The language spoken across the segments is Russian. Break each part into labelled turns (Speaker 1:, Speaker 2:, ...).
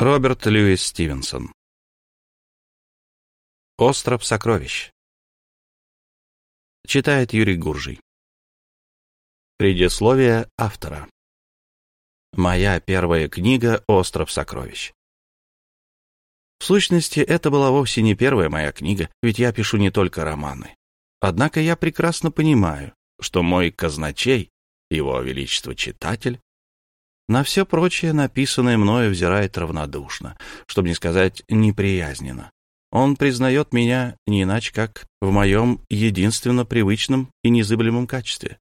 Speaker 1: Роберт Льюис Стивенсон. Остров сокровищ. Читает Юрий Гуржий. Предисловие автора. Моя первая книга «Остров сокровищ». В сущности, это была вовсе не первая моя книга, ведь я пишу не только романы. Однако я прекрасно понимаю, что мой казначей, его величество читатель, на все прочее, написанное мною, взирает равнодушно, чтобы не сказать неприязненно. Он признает меня не иначе, как в моем единственно привычном и незыблемом качестве.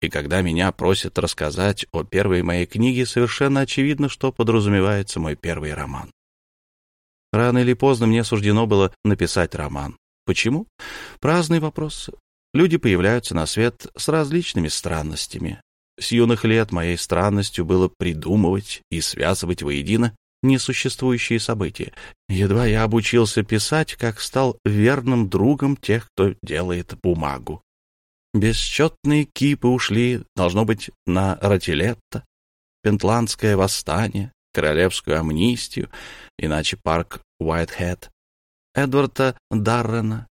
Speaker 1: И когда меня просят рассказать о первой моей книге, совершенно очевидно, что подразумевается мой первый роман. Рано или поздно мне суждено было написать роман. Почему? Праздный вопрос. Люди появляются на свет с различными странностями, с юных лет моей странностью было придумывать и связывать воедино несуществующие события. Едва я обучился писать, как стал верным другом тех, кто делает бумагу. Бесчетные кипы ушли, должно быть, на Ротилетто, Пентландское восстание, Королевскую амнистию, иначе парк Уайтхед, Эдварда Даррена,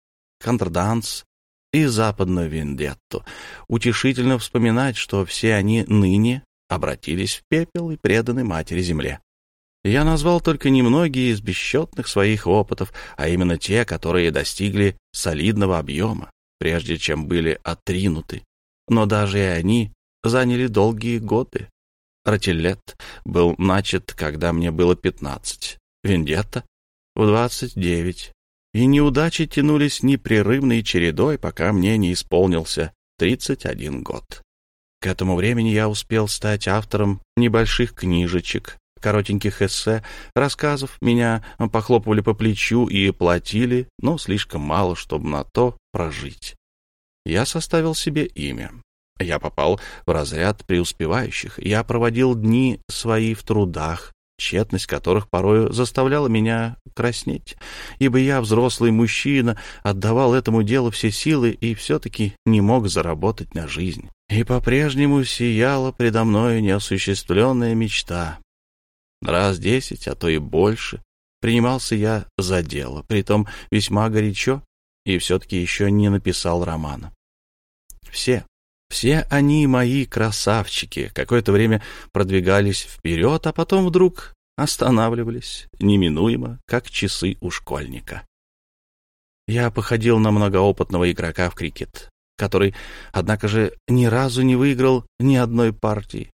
Speaker 1: Контрданс, и западную вендетту. Утешительно вспоминать, что все они ныне обратились в пепел и преданы матери земле. Я назвал только немногие из бесчетных своих опытов, а именно те, которые достигли солидного объема, прежде чем были отринуты. Но даже и они заняли долгие годы. Ротилет был начат, когда мне было пятнадцать, Вендетта — в двадцать девять, и неудачи тянулись непрерывной чередой, пока мне не исполнился 31 год. К этому времени я успел стать автором небольших книжечек, коротеньких эссе, рассказов. Меня похлопывали по плечу и платили, но слишком мало, чтобы на то прожить. Я составил себе имя. Я попал в разряд преуспевающих. Я проводил дни свои в трудах, тщетность которых порою заставляла меня краснеть, ибо я, взрослый мужчина, отдавал этому делу все силы и все-таки не мог заработать на жизнь. И по-прежнему сияла предо мною неосуществленная мечта. Раз десять, а то и больше, принимался я за дело, притом весьма горячо, и все-таки еще не написал романа. Все, все они мои красавчики. Какое-то время продвигались вперед, а потом вдруг останавливались, неминуемо, как часы у школьника. Я походил на многоопытного игрока в крикет, который, однако же, ни разу не выиграл ни одной партии.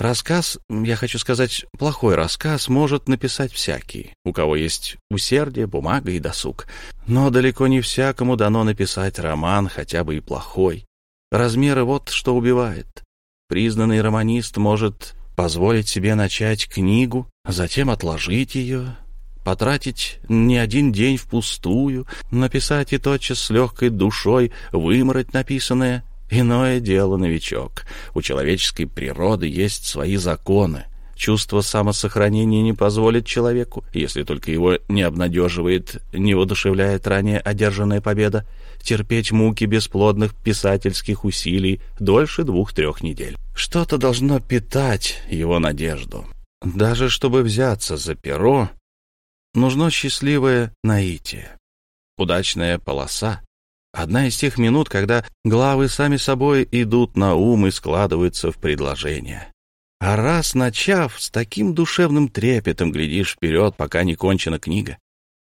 Speaker 1: Рассказ, я хочу сказать, плохой рассказ может написать всякий, у кого есть усердие, бумага и досуг. Но далеко не всякому дано написать роман, хотя бы и плохой. Размеры вот что убивает. Признанный романист может позволить себе начать книгу, затем отложить ее, потратить не один день впустую, написать и тотчас с легкой душой вымрать написанное. Иное дело, новичок. У человеческой природы есть свои законы. Чувство самосохранения не позволит человеку, если только его не обнадеживает, не воодушевляет ранее одержанная победа, терпеть муки бесплодных писательских усилий дольше двух-трех недель. Что-то должно питать его надежду. Даже чтобы взяться за перо, нужно счастливое наитие, удачная полоса. Одна из тех минут, когда главы сами собой идут на ум и складываются в предложения. А раз начав, с таким душевным трепетом глядишь вперед, пока не кончена книга.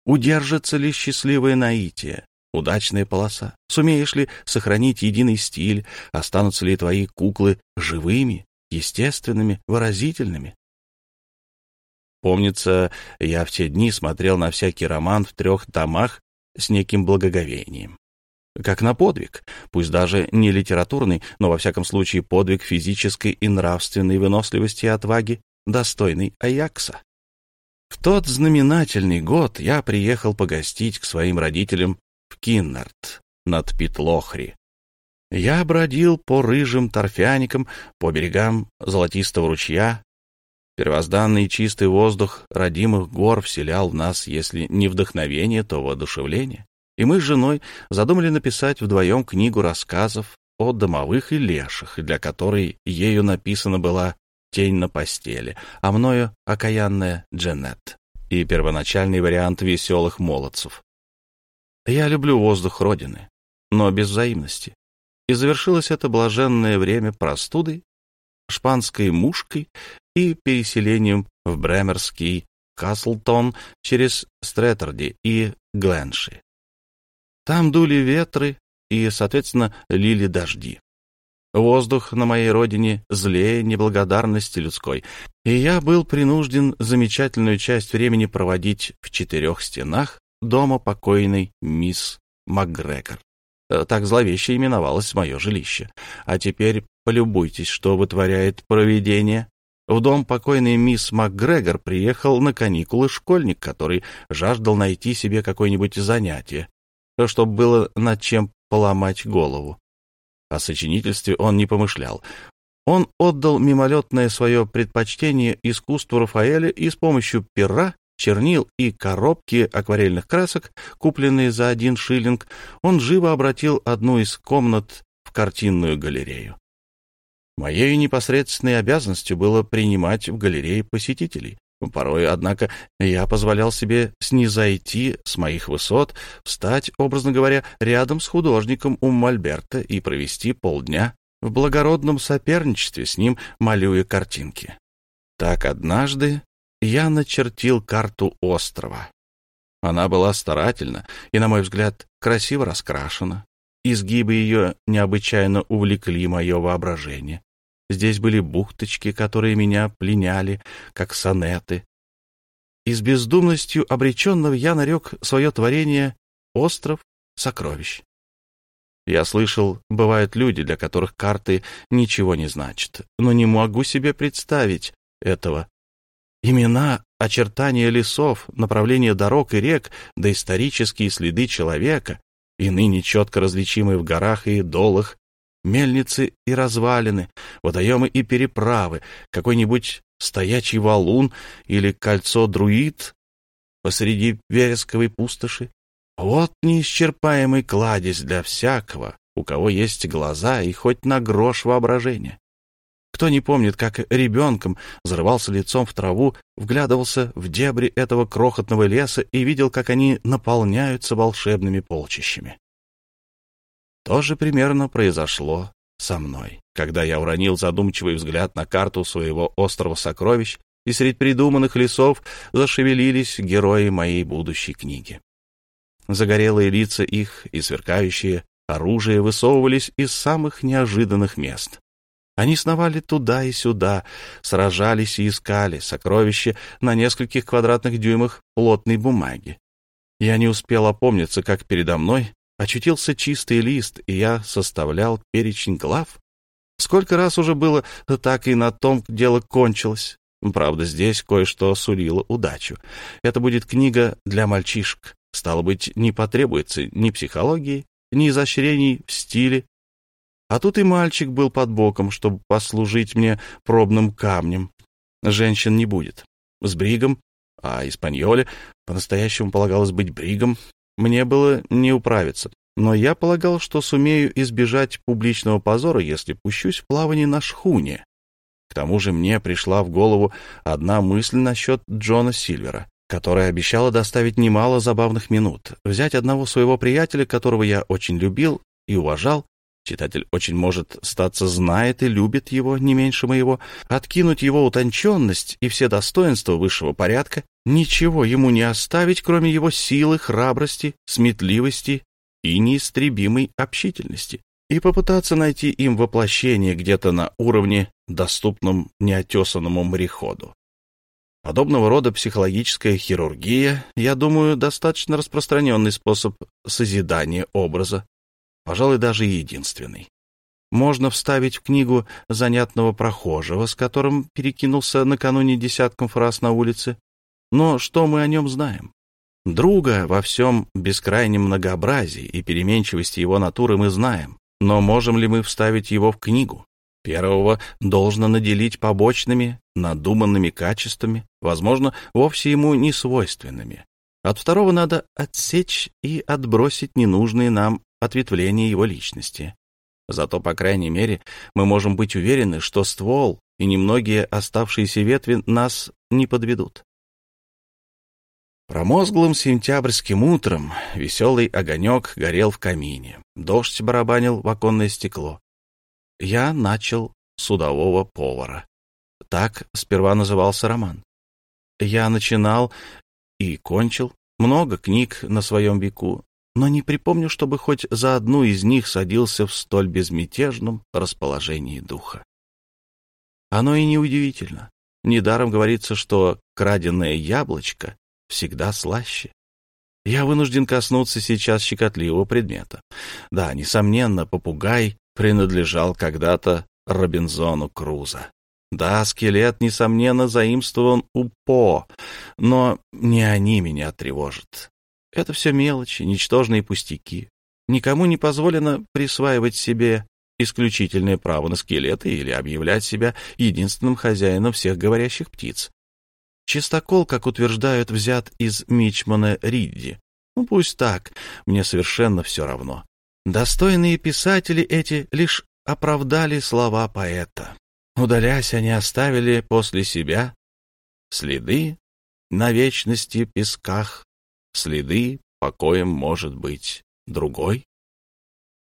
Speaker 1: Удержится ли счастливое наитие, удачная полоса? Сумеешь ли сохранить единый стиль? Останутся ли твои куклы живыми, естественными, выразительными? Помнится, я в те дни смотрел на всякий роман в трех томах с неким благоговением как на подвиг, пусть даже не литературный, но во всяком случае подвиг физической и нравственной выносливости и отваги, достойный Аякса. В тот знаменательный год я приехал погостить к своим родителям в Киннард над Питлохри. Я бродил по рыжим торфяникам, по берегам золотистого ручья. Первозданный чистый воздух родимых гор вселял в нас, если не вдохновение, то воодушевление и мы с женой задумали написать вдвоем книгу рассказов о домовых и леших, для которой ею написана была тень на постели, а мною окаянная Дженнет и первоначальный вариант веселых молодцев. Я люблю воздух Родины, но без взаимности. И завершилось это блаженное время простудой, шпанской мушкой и переселением в Бремерский Каслтон через Стрэтерди и Гленши. Там дули ветры и, соответственно, лили дожди. Воздух на моей родине злее неблагодарности людской, и я был принужден замечательную часть времени проводить в четырех стенах дома покойной мисс МакГрегор. Так зловеще именовалось мое жилище. А теперь полюбуйтесь, что вытворяет провидение. В дом покойной мисс МакГрегор приехал на каникулы школьник, который жаждал найти себе какое-нибудь занятие, чтобы было над чем поломать голову. О сочинительстве он не помышлял. Он отдал мимолетное свое предпочтение искусству Рафаэля и с помощью пера, чернил и коробки акварельных красок, купленные за один шиллинг, он живо обратил одну из комнат в картинную галерею. Моей непосредственной обязанностью было принимать в галерее посетителей. Порой, однако, я позволял себе снизойти с моих высот, встать, образно говоря, рядом с художником у Мольберта и провести полдня в благородном соперничестве с ним, малюя картинки. Так однажды я начертил карту острова. Она была старательна и, на мой взгляд, красиво раскрашена. Изгибы ее необычайно увлекли мое воображение. Здесь были бухточки, которые меня пленяли, как сонеты. И с бездумностью обреченного я нарек свое творение «Остров сокровищ». Я слышал, бывают люди, для которых карты ничего не значат, но не могу себе представить этого. Имена, очертания лесов, направление дорог и рек, доисторические следы человека, и ныне четко различимые в горах и долах, мельницы и развалины, водоемы и переправы, какой-нибудь стоячий валун или кольцо друид посреди вересковой пустоши. Вот неисчерпаемый кладезь для всякого, у кого есть глаза и хоть на грош воображения. Кто не помнит, как ребенком зарывался лицом в траву, вглядывался в дебри этого крохотного леса и видел, как они наполняются волшебными полчищами. То же примерно произошло со мной, когда я уронил задумчивый взгляд на карту своего острова сокровищ, и среди придуманных лесов зашевелились герои моей будущей книги. Загорелые лица их и сверкающие оружие высовывались из самых неожиданных мест. Они сновали туда и сюда, сражались и искали сокровища на нескольких квадратных дюймах плотной бумаги. Я не успел опомниться, как передо мной очутился чистый лист, и я составлял перечень глав. Сколько раз уже было так и на том дело кончилось. Правда, здесь кое-что сулило удачу. Это будет книга для мальчишек. Стало быть, не потребуется ни психологии, ни изощрений в стиле. А тут и мальчик был под боком, чтобы послужить мне пробным камнем. Женщин не будет. С Бригом, а Испаньоле по-настоящему полагалось быть Бригом, мне было не управиться, но я полагал, что сумею избежать публичного позора, если пущусь в плавание на шхуне. К тому же мне пришла в голову одна мысль насчет Джона Сильвера, которая обещала доставить немало забавных минут. Взять одного своего приятеля, которого я очень любил и уважал, читатель очень может статься знает и любит его не меньше моего, откинуть его утонченность и все достоинства высшего порядка ничего ему не оставить, кроме его силы, храбрости, сметливости и неистребимой общительности, и попытаться найти им воплощение где-то на уровне, доступном неотесанному мореходу. Подобного рода психологическая хирургия, я думаю, достаточно распространенный способ созидания образа, пожалуй, даже единственный. Можно вставить в книгу занятного прохожего, с которым перекинулся накануне десятком фраз на улице, но что мы о нем знаем? Друга во всем бескрайнем многообразии и переменчивости его натуры мы знаем, но можем ли мы вставить его в книгу? Первого должно наделить побочными, надуманными качествами, возможно, вовсе ему не свойственными. От второго надо отсечь и отбросить ненужные нам ответвления его личности. Зато, по крайней мере, мы можем быть уверены, что ствол и немногие оставшиеся ветви нас не подведут. Промозглым сентябрьским утром веселый огонек горел в камине, дождь барабанил в оконное стекло. Я начал судового повара. Так сперва назывался роман. Я начинал и кончил много книг на своем веку, но не припомню, чтобы хоть за одну из них садился в столь безмятежном расположении духа. Оно и неудивительно. Недаром говорится, что краденое яблочко всегда слаще. Я вынужден коснуться сейчас щекотливого предмета. Да, несомненно, попугай принадлежал когда-то Робинзону Крузо. Да, скелет, несомненно, заимствован у По, но не они меня тревожат. Это все мелочи, ничтожные пустяки. Никому не позволено присваивать себе исключительное право на скелеты или объявлять себя единственным хозяином всех говорящих птиц. Чистокол, как утверждают, взят из Мичмана Ридди. Ну, пусть так, мне совершенно все равно. Достойные писатели эти лишь оправдали слова поэта. Удалясь, они оставили после себя следы на вечности песках, следы, покоем может быть другой.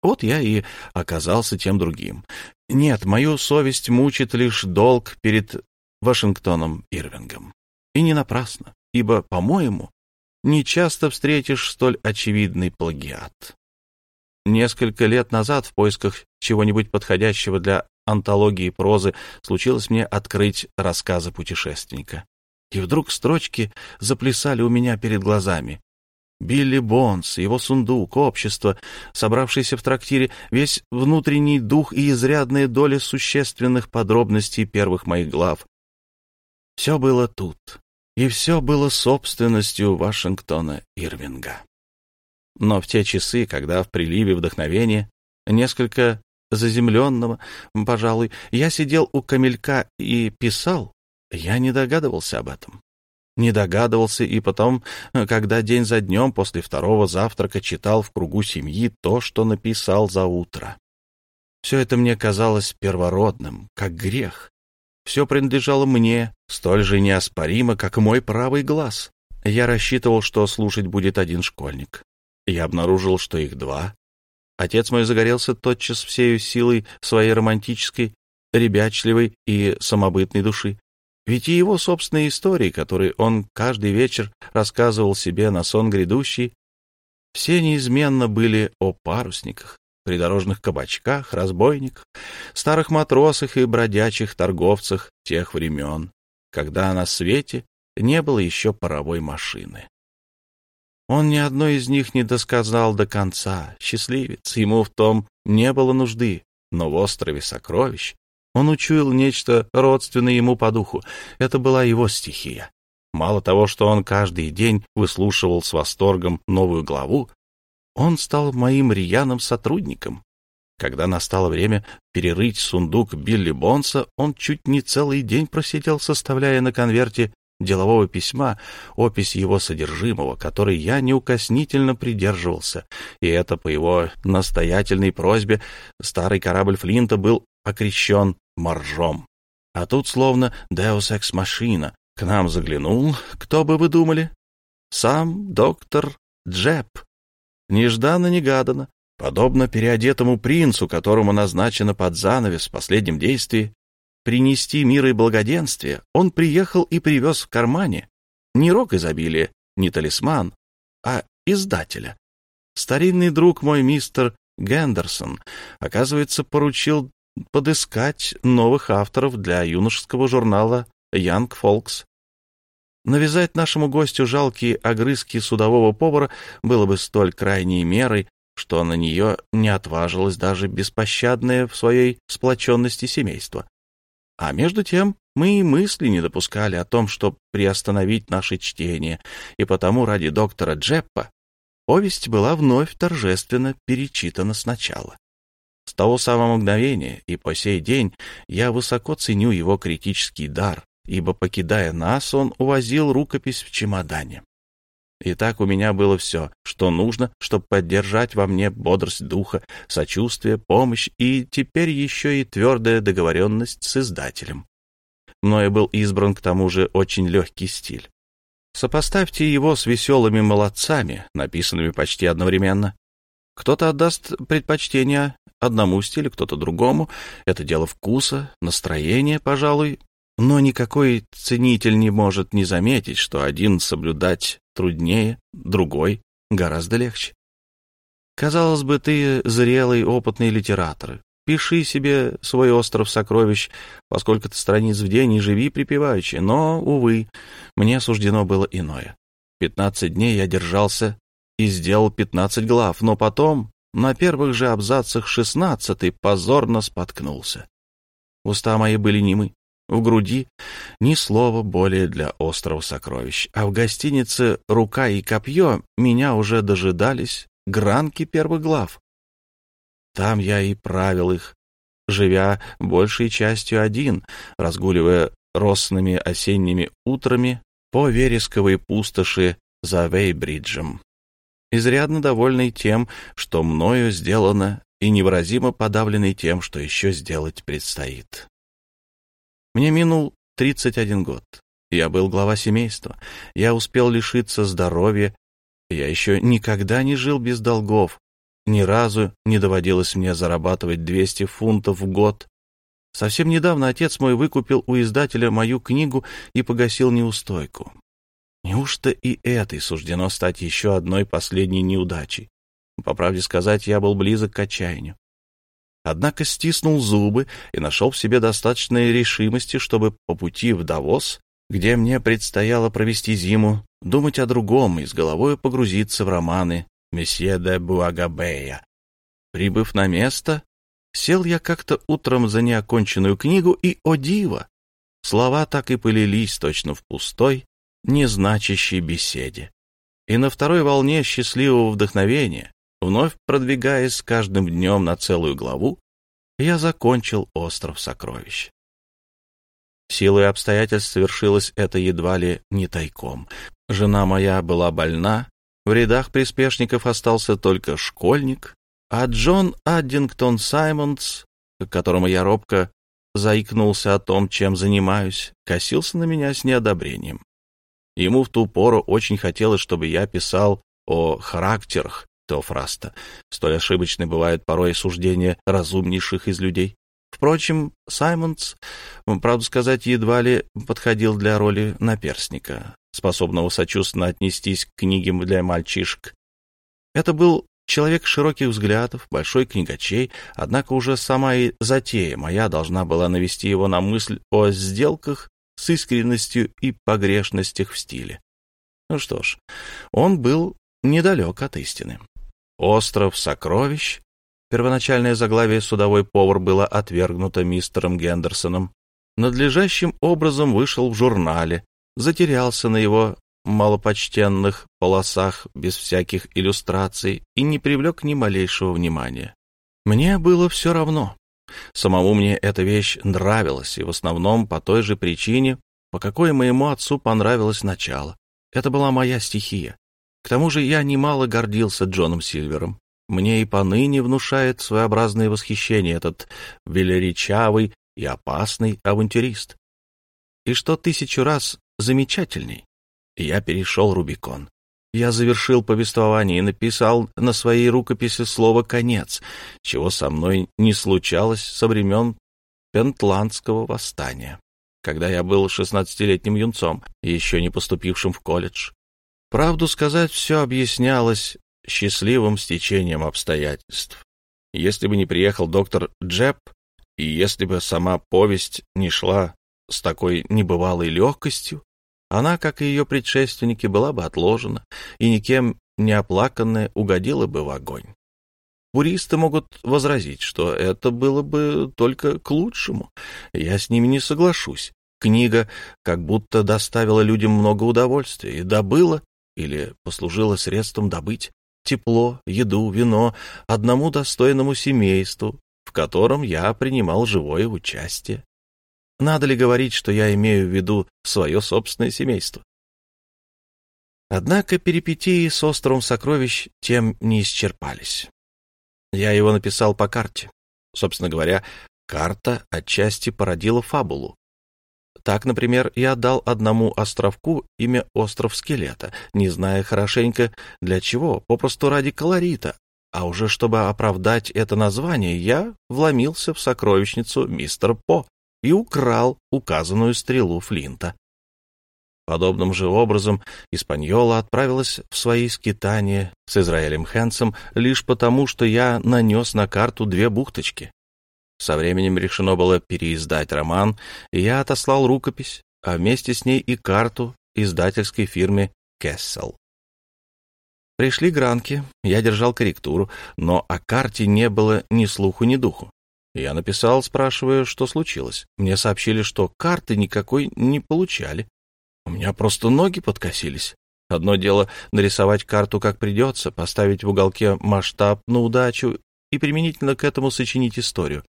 Speaker 1: Вот я и оказался тем другим. Нет, мою совесть мучит лишь долг перед Вашингтоном Ирвингом. И не напрасно, ибо, по-моему, не часто встретишь столь очевидный плагиат. Несколько лет назад в поисках чего-нибудь подходящего для антологии прозы случилось мне открыть рассказы путешественника. И вдруг строчки заплясали у меня перед глазами. Билли Бонс, его сундук, общество, собравшееся в трактире, весь внутренний дух и изрядная доля существенных подробностей первых моих глав. Все было тут, и все было собственностью Вашингтона Ирвинга. Но в те часы, когда в приливе вдохновения, несколько заземленного, пожалуй, я сидел у камелька и писал, я не догадывался об этом не догадывался и потом, когда день за днем после второго завтрака читал в кругу семьи то, что написал за утро. Все это мне казалось первородным, как грех. Все принадлежало мне, столь же неоспоримо, как мой правый глаз. Я рассчитывал, что слушать будет один школьник. Я обнаружил, что их два. Отец мой загорелся тотчас всею силой своей романтической, ребячливой и самобытной души. Ведь и его собственные истории, которые он каждый вечер рассказывал себе на сон грядущий, все неизменно были о парусниках, придорожных кабачках, разбойниках, старых матросах и бродячих торговцах тех времен, когда на свете не было еще паровой машины. Он ни одной из них не досказал до конца, счастливец, ему в том не было нужды, но в острове сокровищ он учуял нечто родственное ему по духу. Это была его стихия. Мало того, что он каждый день выслушивал с восторгом новую главу, он стал моим рьяным сотрудником. Когда настало время перерыть сундук Билли Бонса, он чуть не целый день просидел, составляя на конверте делового письма опись его содержимого, который я неукоснительно придерживался, и это по его настоятельной просьбе старый корабль Флинта был окрещен моржом. А тут словно Deus Ex Machina к нам заглянул, кто бы вы думали? Сам доктор Джеб. Нежданно-негаданно, подобно переодетому принцу, которому назначено под занавес в последнем действии, принести мир и благоденствие, он приехал и привез в кармане не рок изобилия, не талисман, а издателя. Старинный друг мой мистер Гендерсон, оказывается, поручил подыскать новых авторов для юношеского журнала Young Folks. Навязать нашему гостю жалкие огрызки судового повара было бы столь крайней мерой, что на нее не отважилось даже беспощадное в своей сплоченности семейство. А между тем мы и мысли не допускали о том, чтобы приостановить наше чтение, и потому ради доктора Джеппа повесть была вновь торжественно перечитана сначала. С того самого мгновения и по сей день я высоко ценю его критический дар, ибо, покидая нас, он увозил рукопись в чемодане. И так у меня было все, что нужно, чтобы поддержать во мне бодрость духа, сочувствие, помощь и теперь еще и твердая договоренность с издателем. мною был избран к тому же очень легкий стиль. Сопоставьте его с веселыми молодцами, написанными почти одновременно. Кто-то отдаст предпочтение одному стилю, кто-то другому. Это дело вкуса, настроения, пожалуй. Но никакой ценитель не может не заметить, что один соблюдать труднее, другой гораздо легче. Казалось бы, ты зрелый, опытный литератор. Пиши себе свой остров сокровищ, поскольку ты страниц в день и живи припеваючи. Но, увы, мне суждено было иное. Пятнадцать дней я держался и сделал пятнадцать глав, но потом, на первых же абзацах шестнадцатый, позорно споткнулся. Уста мои были немы. В груди ни слова более для острова сокровищ, а в гостинице «Рука и копье» меня уже дожидались гранки первых глав. Там я и правил их, живя большей частью один, разгуливая росными осенними утрами по вересковой пустоши за Вейбриджем, изрядно довольный тем, что мною сделано, и невыразимо подавленный тем, что еще сделать предстоит. Мне минул 31 год. Я был глава семейства. Я успел лишиться здоровья. Я еще никогда не жил без долгов. Ни разу не доводилось мне зарабатывать 200 фунтов в год. Совсем недавно отец мой выкупил у издателя мою книгу и погасил неустойку. Неужто и этой суждено стать еще одной последней неудачей? По правде сказать, я был близок к отчаянию. Однако стиснул зубы и нашел в себе достаточной решимости, чтобы по пути в Давос, где мне предстояло провести зиму, думать о другом и с головой погрузиться в романы месье де Буагабея. Прибыв на место, сел я как-то утром за неоконченную книгу, и, о диво, слова так и полились точно в пустой, незначащей беседе. И на второй волне счастливого вдохновения Вновь продвигаясь с каждым днем на целую главу, я закончил «Остров сокровищ». Силой обстоятельств совершилось это едва ли не тайком. Жена моя была больна, в рядах приспешников остался только школьник, а Джон Аддингтон Саймонс, к которому я робко заикнулся о том, чем занимаюсь, косился на меня с неодобрением. Ему в ту пору очень хотелось, чтобы я писал о характерах Теофраста. Столь ошибочны бывают порой суждения разумнейших из людей. Впрочем, Саймонс, правду сказать, едва ли подходил для роли наперсника, способного сочувственно отнестись к книгам для мальчишек. Это был человек широких взглядов, большой книгачей, однако уже сама и затея моя должна была навести его на мысль о сделках с искренностью и погрешностях в стиле. Ну что ж, он был недалек от истины. «Остров сокровищ» Первоначальное заглавие «Судовой повар» было отвергнуто мистером Гендерсоном. Надлежащим образом вышел в журнале, затерялся на его малопочтенных полосах без всяких иллюстраций и не привлек ни малейшего внимания. Мне было все равно. Самому мне эта вещь нравилась, и в основном по той же причине, по какой моему отцу понравилось начало. Это была моя стихия. К тому же я немало гордился Джоном Сильвером. Мне и поныне внушает своеобразное восхищение этот велеречавый и опасный авантюрист. И что тысячу раз замечательней, я перешел Рубикон. Я завершил повествование и написал на своей рукописи слово «конец», чего со мной не случалось со времен Пентландского восстания, когда я был шестнадцатилетним юнцом, еще не поступившим в колледж. Правду сказать, все объяснялось счастливым стечением обстоятельств. Если бы не приехал доктор Джеб, и если бы сама повесть не шла с такой небывалой легкостью, она, как и ее предшественники, была бы отложена, и никем не оплаканная угодила бы в огонь. Пуристы могут возразить, что это было бы только к лучшему. Я с ними не соглашусь. Книга как будто доставила людям много удовольствия и добыла или послужило средством добыть тепло, еду, вино одному достойному семейству, в котором я принимал живое участие. Надо ли говорить, что я имею в виду свое собственное семейство? Однако перипетии с островом сокровищ тем не исчерпались. Я его написал по карте. Собственно говоря, карта отчасти породила фабулу. Так, например, я дал одному островку имя «Остров скелета», не зная хорошенько для чего, попросту ради колорита, а уже чтобы оправдать это название, я вломился в сокровищницу мистер По и украл указанную стрелу Флинта. Подобным же образом Испаньола отправилась в свои скитания с Израилем Хэнсом лишь потому, что я нанес на карту две бухточки. Со временем решено было переиздать роман, и я отослал рукопись, а вместе с ней и карту издательской фирме «Кессел». Пришли гранки, я держал корректуру, но о карте не было ни слуху, ни духу. Я написал, спрашивая, что случилось. Мне сообщили, что карты никакой не получали. У меня просто ноги подкосились. Одно дело нарисовать карту как придется, поставить в уголке масштаб на удачу и применительно к этому сочинить историю.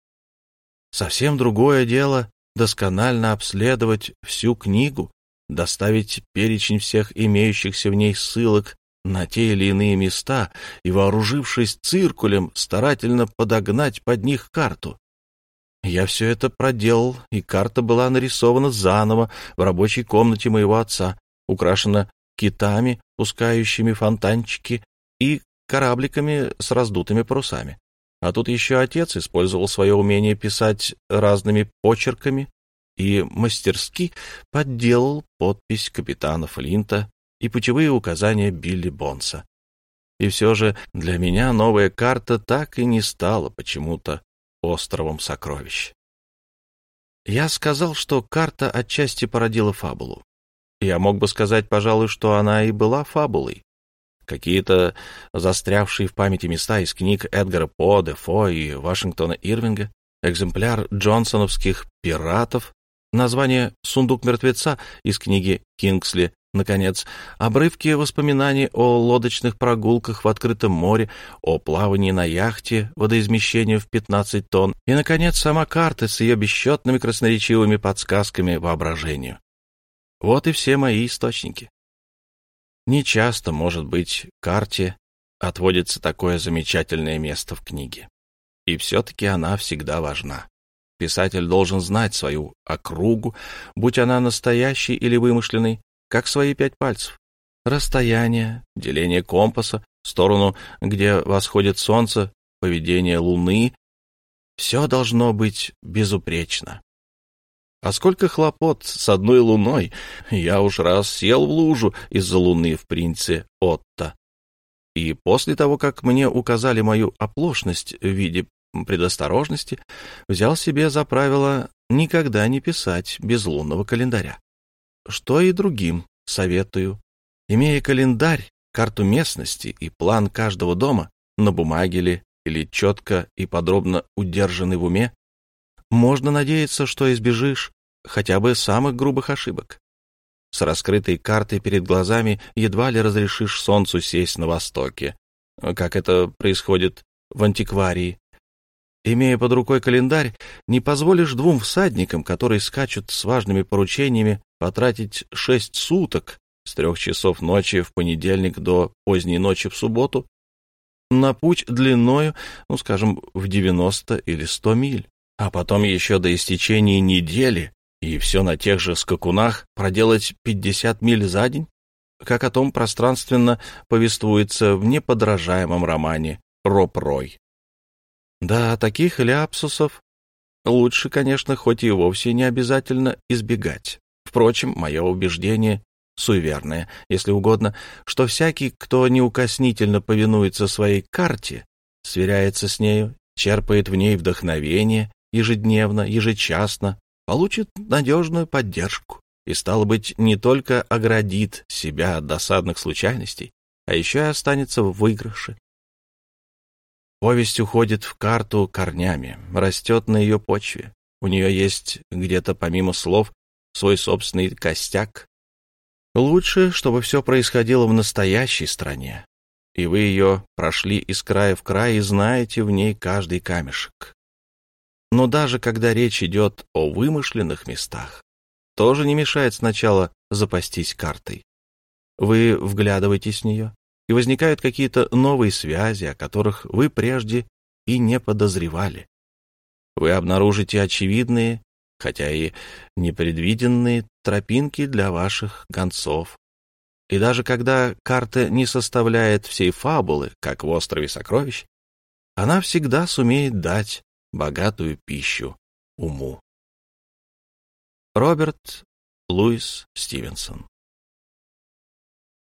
Speaker 1: Совсем другое дело досконально обследовать всю книгу, доставить перечень всех имеющихся в ней ссылок на те или иные места и, вооружившись циркулем, старательно подогнать под них карту. Я все это проделал, и карта была нарисована заново в рабочей комнате моего отца, украшена китами, пускающими фонтанчики, и корабликами с раздутыми парусами. А тут еще отец использовал свое умение писать разными почерками и мастерски подделал подпись капитана Флинта и путевые указания Билли Бонса. И все же для меня новая карта так и не стала почему-то островом сокровищ. Я сказал, что карта отчасти породила фабулу. Я мог бы сказать, пожалуй, что она и была фабулой. Какие-то застрявшие в памяти места из книг Эдгара По, Дефо и Вашингтона Ирвинга, экземпляр джонсоновских «Пиратов», название «Сундук мертвеца» из книги Кингсли Наконец, обрывки воспоминаний о лодочных прогулках в открытом море, о плавании на яхте водоизмещением в 15 тонн и, наконец, сама карта с ее бесчетными красноречивыми подсказками воображению. Вот и все мои источники. Не часто, может быть, карте отводится такое замечательное место в книге. И все-таки она всегда важна. Писатель должен знать свою округу, будь она настоящей или вымышленной, как свои пять пальцев. Расстояние, деление компаса, сторону, где восходит солнце, поведение луны — все должно быть безупречно. А сколько хлопот с одной луной! Я уж раз сел в лужу из-за луны в принце Отто. И после того, как мне указали мою оплошность в виде предосторожности, взял себе за правило никогда не писать без лунного календаря что и другим советую. Имея календарь, карту местности и план каждого дома на бумаге ли или четко и подробно удержанный в уме, можно надеяться, что избежишь хотя бы самых грубых ошибок. С раскрытой картой перед глазами едва ли разрешишь солнцу сесть на востоке, как это происходит в антикварии. Имея под рукой календарь, не позволишь двум всадникам, которые скачут с важными поручениями, потратить шесть суток с трех часов ночи в понедельник до поздней ночи в субботу на путь длиною, ну, скажем, в девяносто или сто миль, а потом еще до истечения недели и все на тех же скакунах проделать пятьдесят миль за день, как о том пространственно повествуется в неподражаемом романе «Роб Рой». Да, таких ляпсусов лучше, конечно, хоть и вовсе не обязательно избегать. Впрочем, мое убеждение суеверное, если угодно, что всякий, кто неукоснительно повинуется своей карте, сверяется с нею, черпает в ней вдохновение ежедневно, ежечасно, получит надежную поддержку и, стало быть, не только оградит себя от досадных случайностей, а еще и останется в выигрыше. Повесть уходит в карту корнями, растет на ее почве. У нее есть где-то, помимо слов, свой собственный костяк. Лучше, чтобы все происходило в настоящей стране, и вы ее прошли из края в край и знаете в ней каждый камешек. Но даже когда речь идет о вымышленных местах, тоже не мешает сначала запастись картой. Вы вглядываетесь в нее, и возникают какие-то новые связи, о которых вы прежде и не подозревали. Вы обнаружите очевидные хотя и непредвиденные тропинки для ваших гонцов. И даже когда карта не составляет всей фабулы, как в «Острове сокровищ», она всегда сумеет дать богатую пищу уму. Роберт Луис Стивенсон